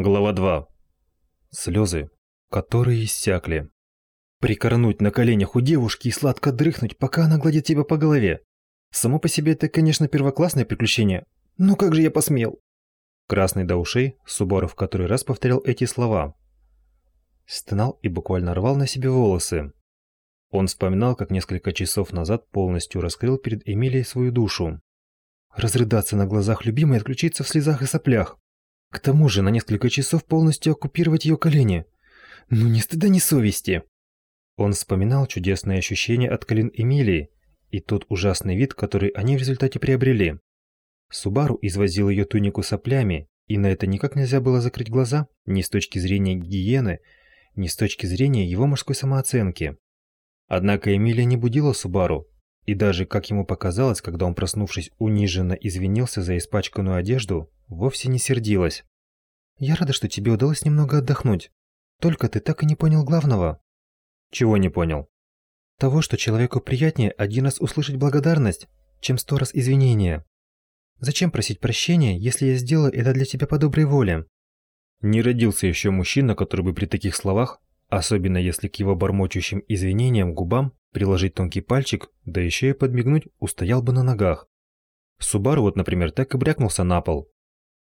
Глава 2. Слезы, которые иссякли. Прикорнуть на коленях у девушки и сладко дрыхнуть, пока она гладит тебя по голове. Само по себе это, конечно, первоклассное приключение, но как же я посмел? Красный до ушей, Субару в который раз повторял эти слова. Стонал и буквально рвал на себе волосы. Он вспоминал, как несколько часов назад полностью раскрыл перед Эмилией свою душу. Разрыдаться на глазах любимой и отключиться в слезах и соплях. К тому же на несколько часов полностью оккупировать ее колени. Ну ни стыда, ни совести. Он вспоминал чудесные ощущения от колен Эмилии и тот ужасный вид, который они в результате приобрели. Субару извозил ее тунику соплями, и на это никак нельзя было закрыть глаза ни с точки зрения гигиены, ни с точки зрения его мужской самооценки. Однако Эмилия не будила Субару, и даже, как ему показалось, когда он, проснувшись, униженно извинился за испачканную одежду, вовсе не сердилась. «Я рада, что тебе удалось немного отдохнуть. Только ты так и не понял главного». «Чего не понял?» «Того, что человеку приятнее один раз услышать благодарность, чем сто раз извинения. Зачем просить прощения, если я сделала это для тебя по доброй воле?» Не родился еще мужчина, который бы при таких словах, особенно если к его бормочущим извинениям губам приложить тонкий пальчик, да еще и подмигнуть, устоял бы на ногах. Субару вот, например, так и брякнулся на пол,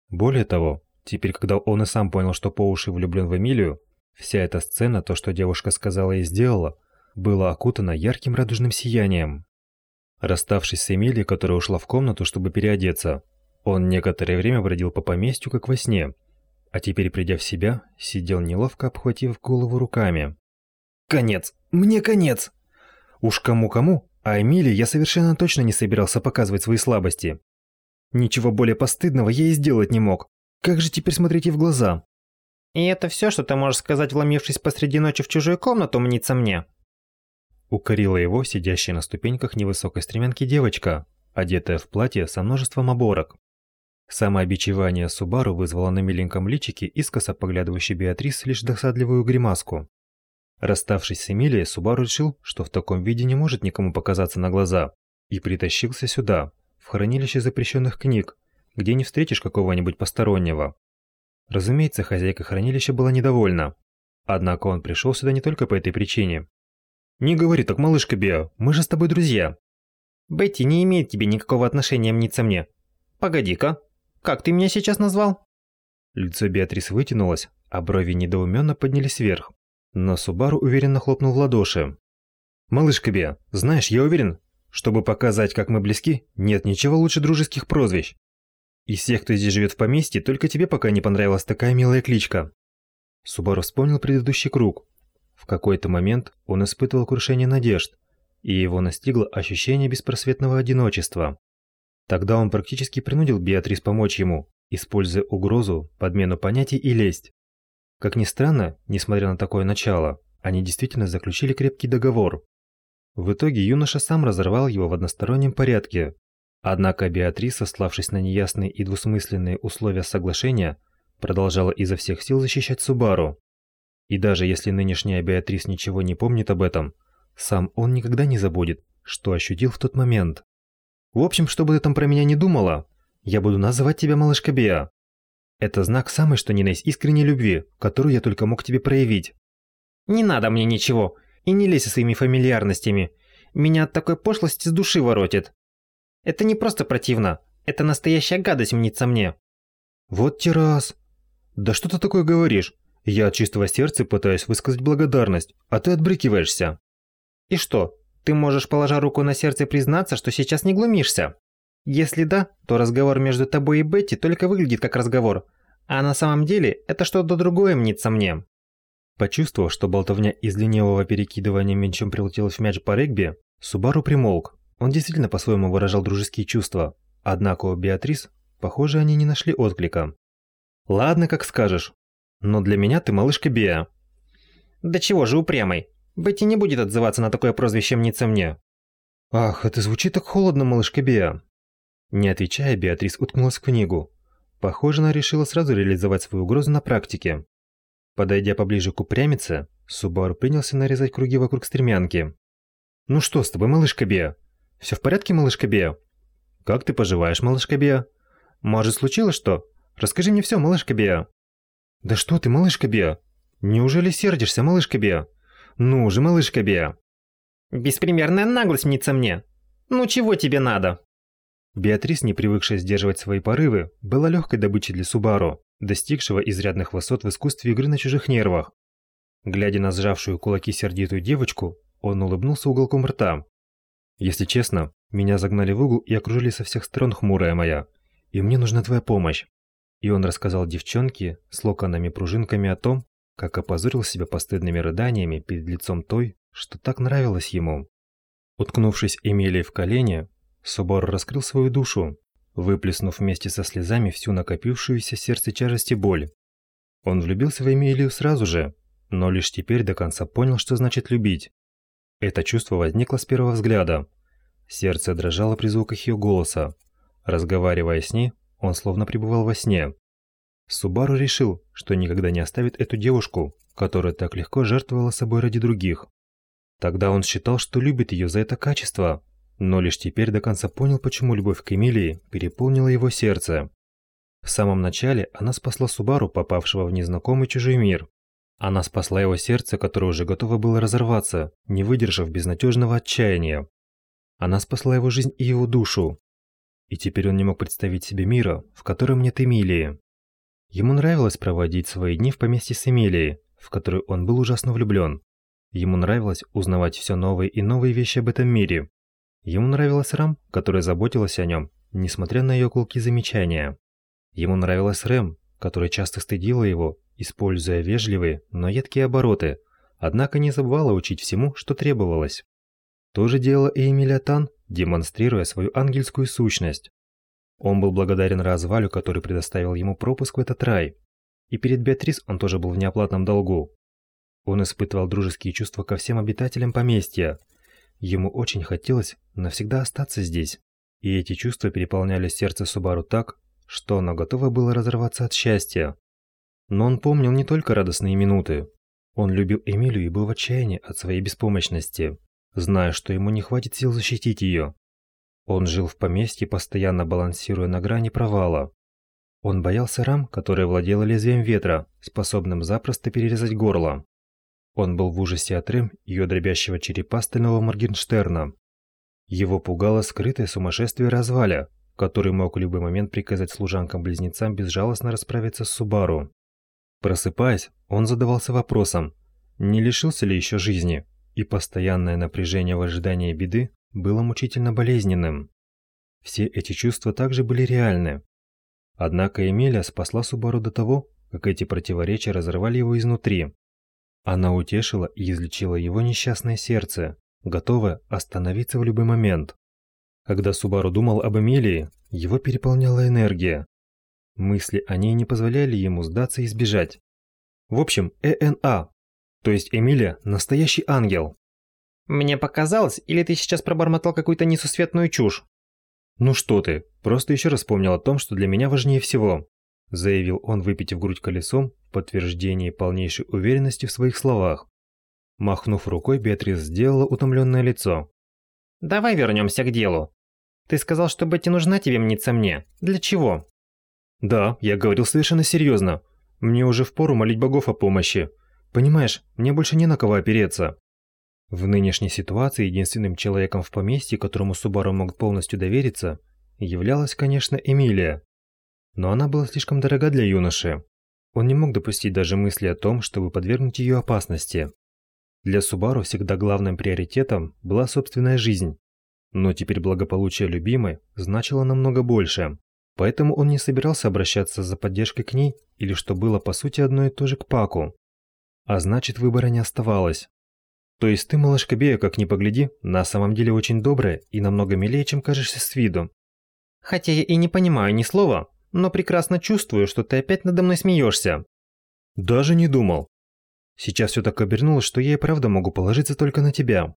более того, теперь, когда он и сам понял, что по уши влюблен в Эмилию, вся эта сцена, то, что девушка сказала и сделала, было окутано ярким радужным сиянием. Расставшись с Эмилией, которая ушла в комнату, чтобы переодеться, он некоторое время бродил по поместью, как во сне, а теперь, придя в себя, сидел неловко, обхватив голову руками. «Конец! Мне конец!» Уж кому-кому, а Эмилии я совершенно точно не собирался показывать свои слабости. Ничего более постыдного я и сделать не мог. Как же теперь смотреть ей в глаза? И это все, что ты можешь сказать, вломившись посреди ночи в чужую комнату, мнится мне? Укорила его сидящая на ступеньках невысокой стремянки девочка, одетая в платье со множеством оборок. Самообичевание Субару вызвало на миленьком личике искоса поглядывающей Беатрис лишь досадливую гримаску. Расставшись с Эмилией, Субару решил, что в таком виде не может никому показаться на глаза, и притащился сюда, в хранилище запрещенных книг, где не встретишь какого-нибудь постороннего. Разумеется, хозяйка хранилища была недовольна. Однако он пришел сюда не только по этой причине. «Не говори так, малышка Беа, мы же с тобой друзья». «Бетти не имеет тебе никакого отношения мниться мне. Погоди-ка, как ты меня сейчас назвал?» Лицо Беатрис вытянулось, а брови недоуменно поднялись вверх. Но Субару уверенно хлопнул в ладоши. «Малышка Беа, знаешь, я уверен, чтобы показать, как мы близки, нет ничего лучше дружеских прозвищ. Из всех, кто здесь живет в поместье, только тебе пока не понравилась такая милая кличка. Субару вспомнил предыдущий круг. В какой-то момент он испытывал крушение надежд, и его настигло ощущение беспросветного одиночества. Тогда он практически принудил Беатрис помочь ему, используя угрозу, подмену понятий и лесть. Как ни странно, несмотря на такое начало, они действительно заключили крепкий договор, в итоге юноша сам разорвал его в одностороннем порядке. Однако Беатриса, славшись на неясные и двусмысленные условия соглашения, продолжала изо всех сил защищать Субару. И даже если нынешняя Беатрис ничего не помнит об этом, сам он никогда не забудет, что ощутил в тот момент. В общем, что бы ты там про меня не думала, я буду называть тебя малышка Беа. Это знак самой что ни на есть искренней любви, которую я только мог тебе проявить. Не надо мне ничего. И не лезь со своими фамильярностями. Меня от такой пошлости с души воротит. Это не просто противно. Это настоящая гадость мнится мне. Вот террас. Да что ты такое говоришь? Я от чистого сердца пытаюсь высказать благодарность, а ты отбрыкиваешься. И что, ты можешь, положа руку на сердце, признаться, что сейчас не глумишься? Если да, то разговор между тобой и Бетти только выглядит как разговор, а на самом деле это что-то другое мнится мне. Почувствовав, что болтовня из ленивого перекидывания мячом прилетелась в мяч по регби, Субару примолк. Он действительно по-своему выражал дружеские чувства. Однако у Беатрис, похоже, они не нашли отклика. «Ладно, как скажешь. Но для меня ты малышка Беа». «Да чего же упрямый? Бетти не будет отзываться на такое прозвище мнится мне». «Ах, это звучит так холодно, малышка Беа». Не отвечая, Беатрис уткнулась в книгу. Похоже, она решила сразу реализовать свою угрозу на практике. Подойдя поближе к упрямице, Субару принялся нарезать круги вокруг стремянки. «Ну что с тобой, малышка Беа? Все в порядке, малышка Беа? Как ты поживаешь, малышка Беа? Может, случилось что? Расскажи мне все, малышка Беа». Да что ты, малышка Беа? Неужели сердишься, малышка Беа? Ну же, малышка Беа. Беспримерная наглость мнится мне. Ну чего тебе надо? Беатрис, не привыкшая сдерживать свои порывы, была легкой добычей для Субару, достигшего изрядных высот в искусстве игры на чужих нервах. Глядя на сжавшую кулаки сердитую девочку, он улыбнулся уголком рта. «Если честно, меня загнали в угол и окружили со всех сторон, хмурая моя, и мне нужна твоя помощь». И он рассказал девчонке с локонами-пружинками о том, как опозорил себя постыдными рыданиями перед лицом той, что так нравилось ему. Уткнувшись Эмилией в колени, Собор раскрыл свою душу, выплеснув вместе со слезами всю накопившуюся в сердце тяжесть и боль. Он влюбился в Эмилию сразу же, но лишь теперь до конца понял, что значит любить. Это чувство возникло с первого взгляда. Сердце дрожало при звуках ее голоса. Разговаривая с ней, он словно пребывал во сне. Субару решил, что никогда не оставит эту девушку, которая так легко жертвовала собой ради других. Тогда он считал, что любит ее за это качество, но лишь теперь до конца понял, почему любовь к Эмилии переполнила его сердце. В самом начале она спасла Субару, попавшего в незнакомый чужой мир. Она спасла его сердце, которое уже готово было разорваться, не выдержав безнадежного отчаяния. Она спасла его жизнь и его душу. И теперь он не мог представить себе мира, в котором нет Эмилии. Ему нравилось проводить свои дни в поместье с Эмилией, в которую он был ужасно влюблен. Ему нравилось узнавать все новые и новые вещи об этом мире. Ему нравилась Рам, которая заботилась о нем, несмотря на ее колки замечания. Ему нравилась Рэм, которая часто стыдила его, используя вежливые, но едкие обороты, однако не забывала учить всему, что требовалось. То же делала и Эмилия Тан, демонстрируя свою ангельскую сущность. Он был благодарен Развалю, который предоставил ему пропуск в этот рай. И перед Беатрис он тоже был в неоплатном долгу. Он испытывал дружеские чувства ко всем обитателям поместья. Ему очень хотелось навсегда остаться здесь. И эти чувства переполняли сердце Субару так, что оно готово было разорваться от счастья. Но он помнил не только радостные минуты. Он любил Эмилию и был в отчаянии от своей беспомощности, зная, что ему не хватит сил защитить ее. Он жил в поместье, постоянно балансируя на грани провала. Он боялся рам, которая владела лезвием ветра, способным запросто перерезать горло. Он был в ужасе от Рэм, ее дробящего черепа стального Моргенштерна. Его пугало скрытое сумасшествие разваля, который мог в любой момент приказать служанкам-близнецам безжалостно расправиться с Субару. Просыпаясь, он задавался вопросом, не лишился ли еще жизни, и постоянное напряжение в ожидании беды было мучительно болезненным. Все эти чувства также были реальны. Однако Эмилия спасла Субару до того, как эти противоречия разрывали его изнутри. Она утешила и излечила его несчастное сердце, готовое остановиться в любой момент. Когда Субару думал об Эмилии, его переполняла энергия. Мысли о ней не позволяли ему сдаться и сбежать. В общем, ЭНА, то есть Эмилия – настоящий ангел. Мне показалось, или ты сейчас пробормотал какую-то несусветную чушь? Ну что ты, просто еще раз вспомнил о том, что для меня важнее всего, заявил он, выпитив грудь колесом в подтверждении полнейшей уверенности в своих словах. Махнув рукой, Беатрис сделала утомленное лицо. Давай вернемся к делу. Ты сказал, что Бетти нужна тебе мниться мне. Для чего? Да, я говорил совершенно серьезно. Мне уже впору молить богов о помощи. Понимаешь, мне больше не на кого опереться. В нынешней ситуации единственным человеком в поместье, которому Субару мог полностью довериться, являлась, конечно, Эмилия. Но она была слишком дорога для юноши. Он не мог допустить даже мысли о том, чтобы подвергнуть ее опасности. Для Субару всегда главным приоритетом была собственная жизнь. Но теперь благополучие любимой значило намного больше. Поэтому он не собирался обращаться за поддержкой к ней или, что было по сути одно и то же, к Паку. А значит, выбора не оставалось. То есть ты, малышка Бея, как ни погляди, на самом деле очень добрая и намного милее, чем кажешься с виду. Хотя я и не понимаю ни слова, но прекрасно чувствую, что ты опять надо мной смеешься. Даже не думал. Сейчас все так обернулось, что я и правда могу положиться только на тебя.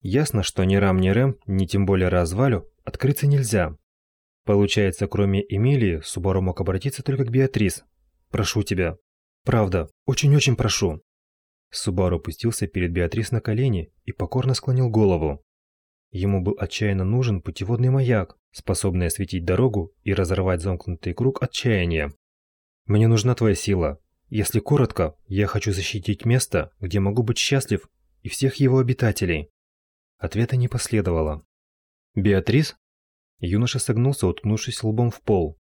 Ясно, что ни Рам, ни Рэм, ни тем более Развалю открыться нельзя. Получается, кроме Эмилии, Субару мог обратиться только к Беатрис. Прошу тебя. Правда, очень-очень прошу. Субару опустился перед Беатрис на колени и покорно склонил голову. Ему был отчаянно нужен путеводный маяк, способный осветить дорогу и разорвать замкнутый круг отчаяния. «Мне нужна твоя сила. Если коротко, я хочу защитить место, где могу быть счастлив, и всех его обитателей. Ответа не последовало. Беатрис? Юноша согнулся, уткнувшись лбом в пол.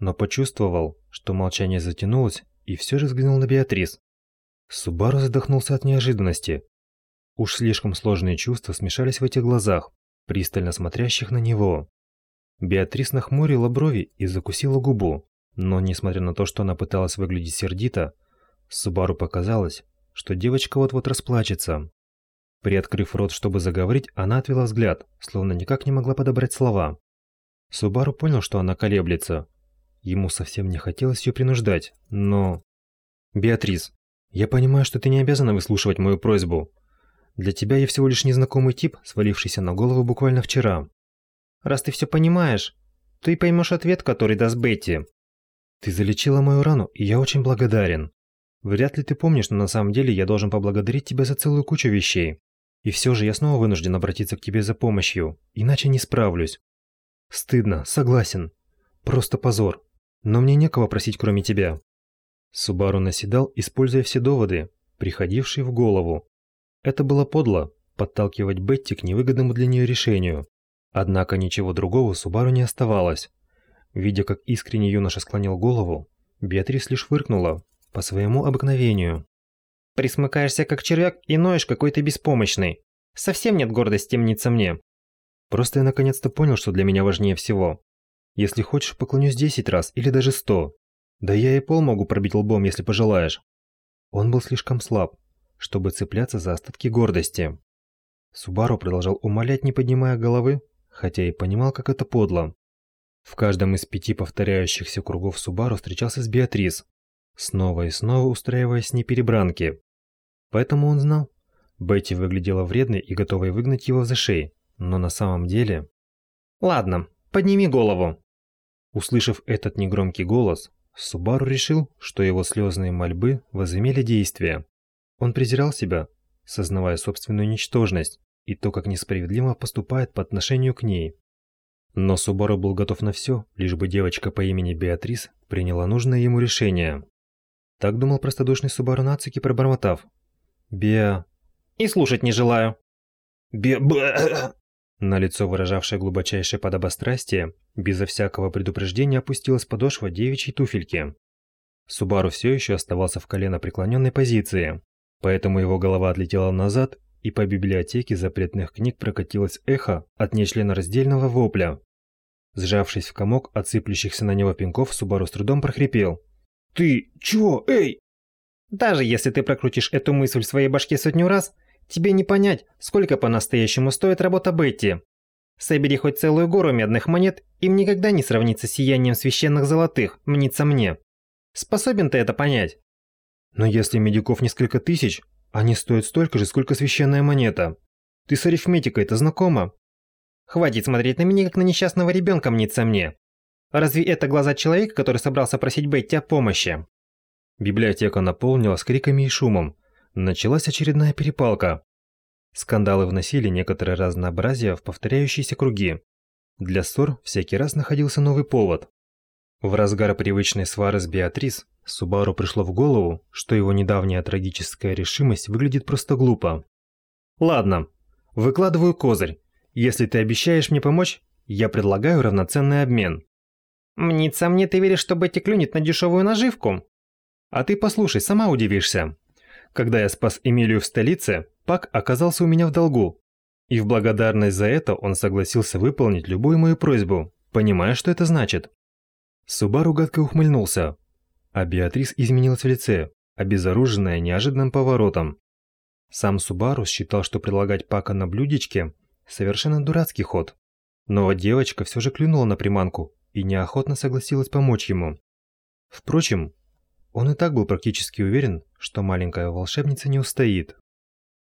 Но почувствовал, что молчание затянулось, и все же взглянул на Беатрис. Субару задохнулся от неожиданности. Уж слишком сложные чувства смешались в этих глазах, пристально смотрящих на него. Беатрис нахмурила брови и закусила губу, но несмотря на то, что она пыталась выглядеть сердито, Субару показалось, что девочка вот-вот расплачется. Приоткрыв рот, чтобы заговорить, она отвела взгляд, словно никак не могла подобрать слова. Субару понял, что она колеблется. Ему совсем не хотелось ее принуждать, но... «Беатрис, я понимаю, что ты не обязана выслушивать мою просьбу. Для тебя я всего лишь незнакомый тип, свалившийся на голову буквально вчера. Раз ты все понимаешь, ты поймешь ответ, который даст Бетти. Ты залечила мою рану, и я очень благодарен. Вряд ли ты помнишь, но на самом деле я должен поблагодарить тебя за целую кучу вещей. И все же я снова вынужден обратиться к тебе за помощью, иначе не справлюсь. Стыдно, согласен. Просто позор. Но мне некого просить, кроме тебя. Субару наседал, используя все доводы, приходившие в голову. Это было подло подталкивать Бетти к невыгодному для нее решению. Однако ничего другого Субару не оставалось. Видя, как искренне юноша склонил голову, Беатрис лишь фыркнула, по своему обыкновению. «Присмыкаешься как червяк и ноешь какой-то беспомощный. Совсем нет гордости мниться мне». Просто я наконец-то понял, что для меня важнее всего. Если хочешь, поклонюсь десять раз или даже сто. Да я и пол могу пробить лбом, если пожелаешь. Он был слишком слаб, чтобы цепляться за остатки гордости. Субару продолжал умолять, не поднимая головы, хотя и понимал, как это подло. В каждом из пяти повторяющихся кругов Субару встречался с Беатрис, снова и снова устраивая с ней перебранки. Поэтому он знал, Бетти выглядела вредной и готовой выгнать его за шеи, но на самом деле... «Ладно, подними голову!» Услышав этот негромкий голос, Субару решил, что его слезные мольбы возымели действие. Он презирал себя, сознавая собственную ничтожность, и то, как несправедливо поступает по отношению к ней. Но Субару был готов на все, лишь бы девочка по имени Беатрис приняла нужное ему решение. Так думал простодушный Субару Нацуки, пробормотав. «Беа...» «И слушать не желаю». «Бе... Бе...» На лицо, выражавшее глубочайшее подобострастие, безо всякого предупреждения опустилась подошва девичьей туфельки. Субару все еще оставался в колено преклоненной позиции, поэтому его голова отлетела назад и по библиотеке запретных книг прокатилось эхо от нечленораздельного вопля. Сжавшись в комок от сыплющихся на него пинков, Субару с трудом прохрипел. «Ты чего? Эй!» «Даже если ты прокрутишь эту мысль в своей башке сотню раз, тебе не понять, сколько по-настоящему стоит работа Бетти. Собери хоть целую гору медных монет, им никогда не сравнится сиянием священных золотых, мнится мне. Способен ты это понять?» «Но если медиков несколько тысяч, они стоят столько же, сколько священная монета. Ты с арифметикой-то знакома? Хватит смотреть на меня, как на несчастного ребенка мнится мне. Разве это глаза человека, который собрался просить Бетти о помощи? Библиотека наполнилась криками и шумом. Началась очередная перепалка. Скандалы вносили некоторое разнообразие в повторяющиеся круги. Для ссор всякий раз находился новый повод. В разгар привычной свары с Беатрис Субару пришло в голову, что его недавняя трагическая решимость выглядит просто глупо. «Ладно, выкладываю козырь. Если ты обещаешь мне помочь, я предлагаю равноценный обмен». «Мнится мне, ты веришь, что Бетти клюнет на дешевую наживку?» «А ты послушай, сама удивишься. Когда я спас Эмилию в столице, Пак оказался у меня в долгу. И в благодарность за это он согласился выполнить любую мою просьбу. Понимаешь, что это значит?» Субару гадко ухмыльнулся, а Беатрис изменилась в лице, обезоруженная неожиданным поворотом. Сам Субару считал, что предлагать Пака на блюдечке – совершенно дурацкий ход. Но девочка все же клюнула на приманку и неохотно согласилась помочь ему. Впрочем, он и так был практически уверен, что маленькая волшебница не устоит.